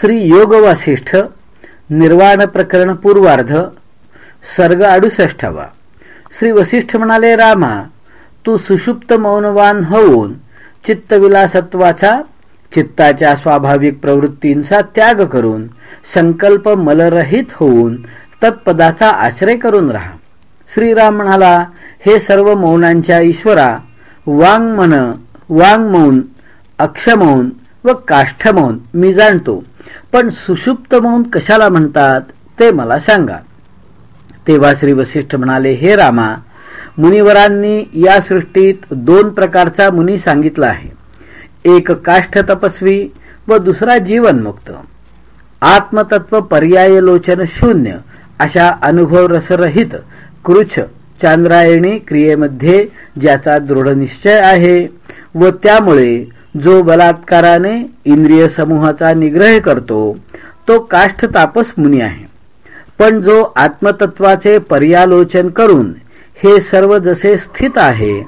श्री योग वासिष्ठ निर्वाण प्रकरण पूर्वार्ध सर्ग अडुसष्टावा श्री वसिष्ठ म्हणाले रामा तू सुषुप्त मौनवान होऊन चित्तविलासत्वाचा चित्ताच्या स्वाभाविक प्रवृत्तींचा त्याग करून संकल्प मलरहित होऊन तत्पदाचा आश्रय करून राहा. श्रीराम म्हणाला हे सर्व मौनांच्या ईश्वरा वांग मन वांग मौन अक्षमौन व काष्ठमौन मी जाणतो. पण सुषुप्त मौन कशाला म्हणतात ते मला सांगा. तेव्हा श्री वसिष्ठ म्हणाले हे रामा मुनिवरांनी या सृष्टीत दोन प्रकारचा मुनी सांगितला आहे. एक काष्ठ तपस्वी व दुसरा जीवनमुक्त. आत्मतत्व पर्याय लोचन शून्य अशा अनुभव रसरहित कृच चांद्रायणी क्रियेमध्ये ज्याचा दृढ निश्चय आहे व त्यामुळे जो बलात्काराने इंद्रिय समूहाचा निग्रह करतो तो काष्ठ तापस मुनी आहे. पण जो आत्मतत्वाचे पर्यालोचन करून हे सर्व जसे स्थित आहे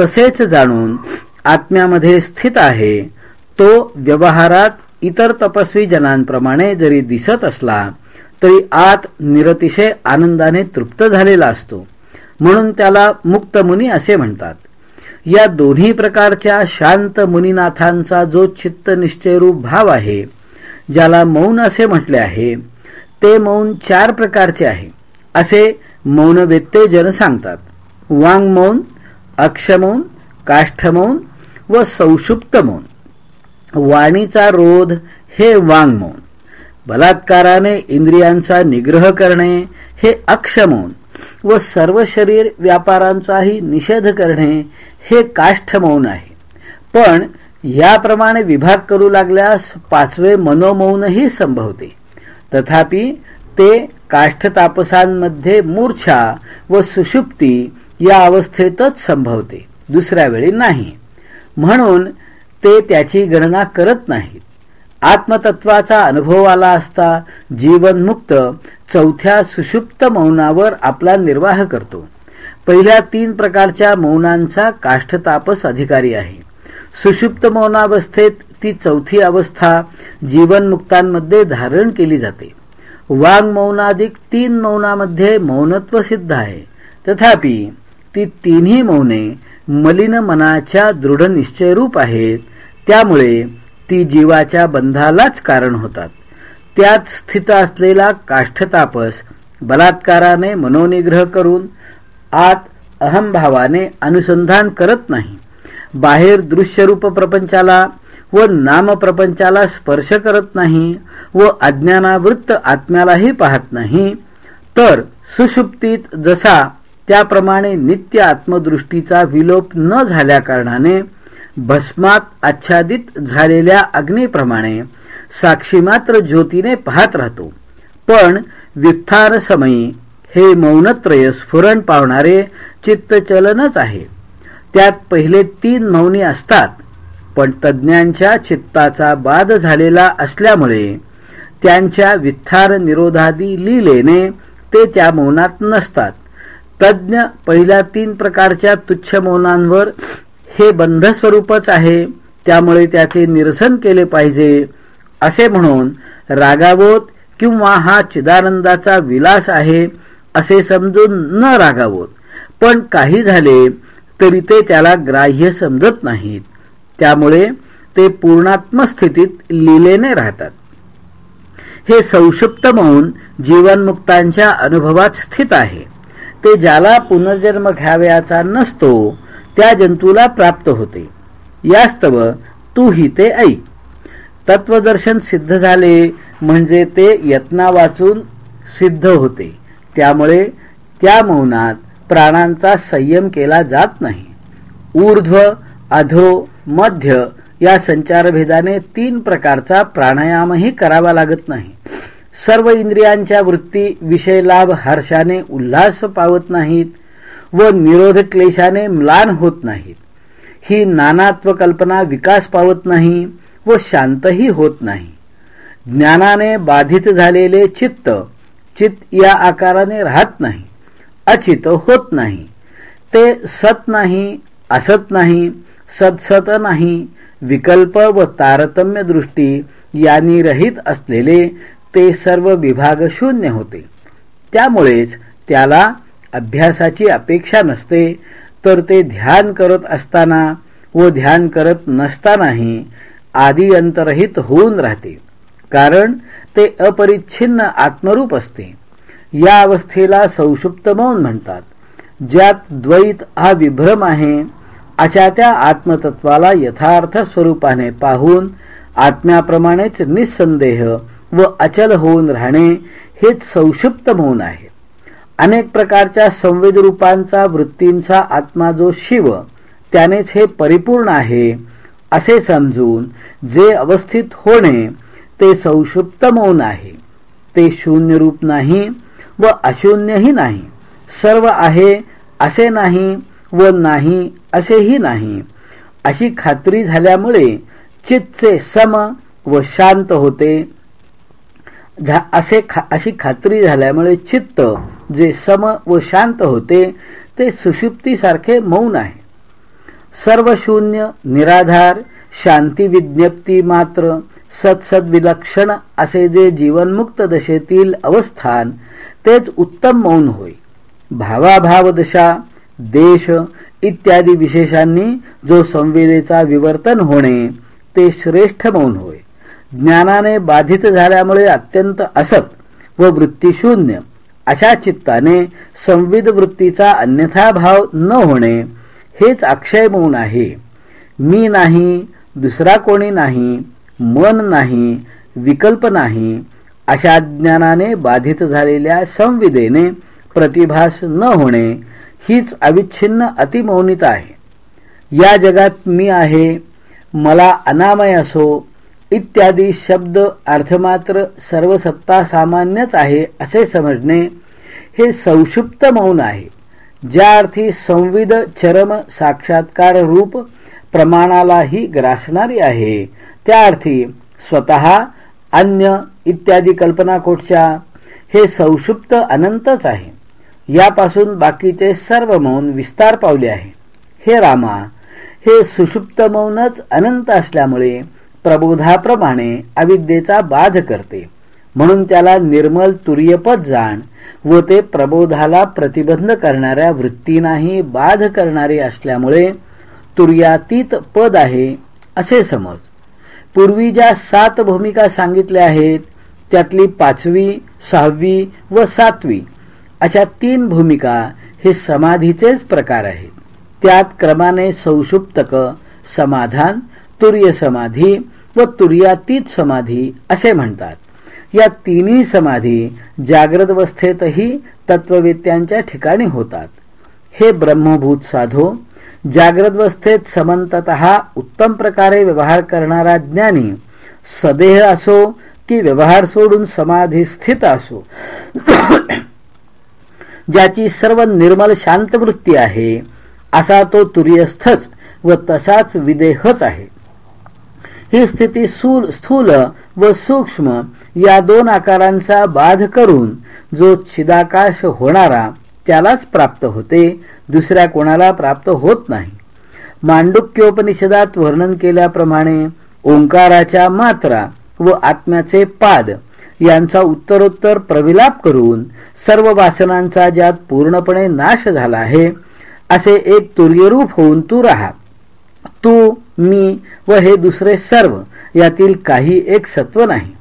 तसेच जाणून आत्म्यामध्ये स्थित आहे तो व्यवहारात इतर तपस्वी जनांप्रमाणे जरी दिसत असला तरी आत निरतिशय आनंदाने तृप्त झालेला असतो. म्हणून त्याला मुक्तमुनी असे म्हणतात. या दोन्ही प्रकारच्या शांत मुनिनाथांचा जो चित्त निश्चयरूप भाव आहे ज्याला मौन असे म्हटले आहे ते मौन चार प्रकारचे आहे. असे मौनवेत्ते जन सांगतात. वांग मौन अक्षमौन काष्ठमौन व संक्षुप्त मौन. वाणीचा रोध हे वांग मौन. बलात्काराने इंद्रियांचा निग्रह करणे हे अक्षमौन व सर्व शरीर व्यापारांचाही निषेध करणे हे काष्ठ मौन आहे. पण याप्रमाणे विभाग करू लागल्यास पाचवे मनोमौनही संभवते. तथापि ते काष्ठ तापसांमध्ये मूर्छा व सुषुप्ती या अवस्थेतच संभवते दुसऱ्या वेळी नाही. म्हणून ते त्याची गणना करत नाहीत. आत्मतत्वाचा अनुभव आला असता जीवनमुक्त चौथ्या सुषुप्त मौनावर आपला निर्वाह करतो. पहिल्या तीन प्रकारच्या मौनांचा काष्ठतापस अधिकारी आहे. सुषुप्त मौनावस्थेत ती चौथी अवस्था जीवनमुक्तांमध्ये धारण केली जाते. वांग मौनाधिक तीन मौनामध्ये मौनत्व सिद्ध आहे. तथापि ती तिन्ही मौने मलिन मनाच्या दृढ निश्चयरूप आहेत. त्यामुळे ती जीवाच्या बंधालाच कारण होतात. त्यात स्थित असलेला काष्ठतापस बलात्काराने मनोनिग्रह करून आत अहमभावाने अनुसंधान करत नाही. बाहेर दृश्यरूप प्रपंचाला व नामप्रपंचाला स्पर्श करत नाही व अज्ञानावृत्त आत्म्यालाही पाहत नाही तर सुषुप्तीत जसा त्याप्रमाणे नित्य आत्मदृष्टीचा विलोप न झाल्याकारणाने भस्मात आच्छादित झालेल्या अग्नीप्रमाणे साक्षी मात्र ज्योतीने पाहत राहतो. पण व्युत्थान समयी हे मौनत्रय स्फुरण पावणारे चित्तचलनच आहे. त्यात पहिले तीन मौनी असतात पण तज्ज्ञांच्या चित्ताचा बाद झालेला असल्यामुळे त्यांच्या वित्थार निरोधादी लिलेने ते त्या मौनात नसतात. तज्ज्ञ पहिल्या तीन प्रकारच्या तुच्छ मौनांवर हे बंधस्वरूपच आहे त्यामुळे त्याचे निरसन केले पाहिजे असे म्हणून रागावोत किंवा हा चिदानंदाचा विलास आहे असे समजून न रागावोत. पण काही झाले तरी ते त्याला ग्राह्य समजत नाहीत. त्यामुळे ते पूर्णात्म स्थितीत लिलेने राहतात. हे संक्षिप्त मौन जीवनमुक्तांच्या अनुभवात स्थित आहे. ते ज्याला पुनर्जन्म घ्यावयाचा नसतो त्या जंतूला प्राप्त होते. यास्तव तूही ते ऐक. तत्वदर्शन सिद्ध झाले म्हणजे ते यत्ना वाचून सिद्ध होते. त्यामुळे त्या मौनात प्राणांचा संयम केला जात नाही. ऊर्ध्व अधो मध्य या संचारभेदाने तीन प्रकारचा प्राणायामही करावा लागत नाही. सर्व इंद्रियांच्या वृत्ती विषय लाभ हर्षाने उल्हास पावत नाहीत. व निरोध क्लेशाने म्लान होत नाहीत. ही नानात्व कल्पना विकास पावत नाही व शांतही होत नाही. ज्ञानाने बाधित झालेले चित्त चित्त या आकाराने राहत नाही अचित होत नाही. ते सत नाही असत नाही सतसत नाही विकल्प व तारतम्य दृष्टी यांनी रहित असलेले ते सर्व विभाग शून्य होते. त्यामुळेच त्याला अभ्यासाची अपेक्षा नसते तर ते ध्यान करत असताना व ध्यान करत नसतानाही आदी अंतरहित होऊन राहते. कारण ते अपरिच्छिन्न आत्मरूप असते. या अवस्थेला सौषुप्त मौन म्हणतात. ज्यात द्वैत हा विभ्रम आहे अशा त्या आत्मतत्वाला यथार्थ स्वरूपाने पाहून आत्म्याप्रमाणेच निसंदेह व अचल होऊन राहणे हेच संक्षिप्त मौन आहे. अनेक प्रकारच्या संवेद रूपांचा वृत्तींचा आत्मा जो शिव त्यानेच हे परिपूर्ण आहे असे समजून जे अवस्थित होणे ते संक्षुप्त मौन आहे. ते शून्य रूप नाही व अशून्यही नाही. सर्व आहे असे नाही व नाही असेही नाही. अशी खात्री झाल्यामुळे चित्तचे सम व शांत होते. असे खा अशी खात्री झाल्यामुळे चित्त जे सम व शांत होते ते सुषुप्तीसारखे मौन आहे. सर्व शून्य निराधार शांती विज्ञप्ती मात्र सत्सद्विलक्षण असे जे जीवनमुक्त दशेतील अवस्थान तेच उत्तम मौन होय. भावाभाव दशा देश इत्यादी विशेषांनी जो संवेदेचा विवर्तन होणे ते श्रेष्ठ मौन होय. ज्ञानाने बाधित झाल्यामुळे अत्यंत असत व वृत्तीशून्य अशा चित्ताने संविध वृत्तीचा अन्यथा भाव न होणे हेच अक्षय मौन आहे. मी नाही दुसरा कोणी नाही मन नाही विकल्प नाही अशा ज्ञानाने बाधित झालेल्या संविदेने प्रतिभास न होणे हीच अविच्छिन्न अतिमौनिता आहे. या जगात मी आहे मला अनामय असो इत्यादी शब्द अर्थमात्र सर्व सत्ता सामान्यच आहे असे समजणे हे संक्षिप्त मौन आहे ज्या अर्थी संविद चरम साक्षात्कार रूप प्रमाणालाही ग्रासणारी आहे. त्या अर्थी स्वतः अन्य इत्यादी कल्पनाकोटच्या हे संक्षिप्त अनंतच आहे. यापासून बाकीचे सर्व मौन विस्तार पावले आहे. हे रामा हे सुषुप्त मौनच अनंत असल्यामुळे प्रबोधाप्रमाणे अविद्येचा बाध करते. म्हणून त्याला निर्मल तुर्यपद जाण व ते प्रबोधाला प्रतिबंध करणाऱ्या वृत्तीनाही बाध करणारे असल्यामुळे तुर्यातीत पद आहे असे समज. पूर्वी ज्या सात भूमिका सांगितल्या आहेत त्यातली पाचवी सहावी व सातवी अशा तीन भूमिका हे समाधीचेच प्रकार आहेत. त्यात क्रमाने सौषुप्तक समाधान तुर्य समाधी व तुर्यातीत समाधी असे म्हणतात. या तिन्ही समाधी जागृत अवस्थेतही तत्ववेत्यांच्या ठिकाणी होतात. हे ब्रह्मभूत साधो जाग्रदवस्थेत समंतत उत्तम प्रकारे व्यवहार करणारा ज्ञानी सदेह असो की व्यवहार सोडून समाधी स्थित असो ज्याची सर्व निर्मल शांत वृत्ती आहे असा तो तुर्यस्थच व तसाच विदेहच आहे. ही स्थिती स्थूल व सूक्ष्म या दोन आकारांचा बाध करून जो छिदाकाश होणारा त्यालाच प्राप्त होते दुसऱ्या कोणाला प्राप्त होत नाही. मांडुक्योपनिषदात वर्णन केल्याप्रमाणे ओंकाराच्या मात्रा व आत्म्याचे पाद यांचा उत्तरोत्तर प्रविलाप करून सर्व वासनांचा ज्यात पूर्णपणे नाश झाला आहे असे एक तुर्यरूप होऊन तू राहा. तू मी व हे दुसरे सर्व यातील काही एक सत्व नाही.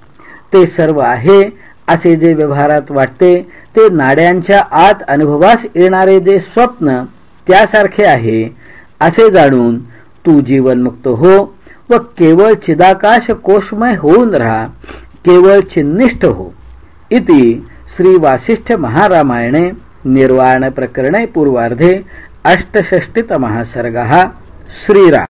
ते सर्व आहे असे जे व्यवहारात वाटते ते नाड्यांच्या आत अनुभवास येणारे जे स्वप्न त्यासारखे आहे असे जाणून तू जीवनमुक्त हो व केवळ चिदाकाश कोशमय होऊन राहा केवळ चिन्निष्ठ हो. इति श्री वासिष्ठ महारामायणे निर्वाण प्रकरणे पूर्वार्धे अष्टषष्टितमः सर्गः श्रीराम.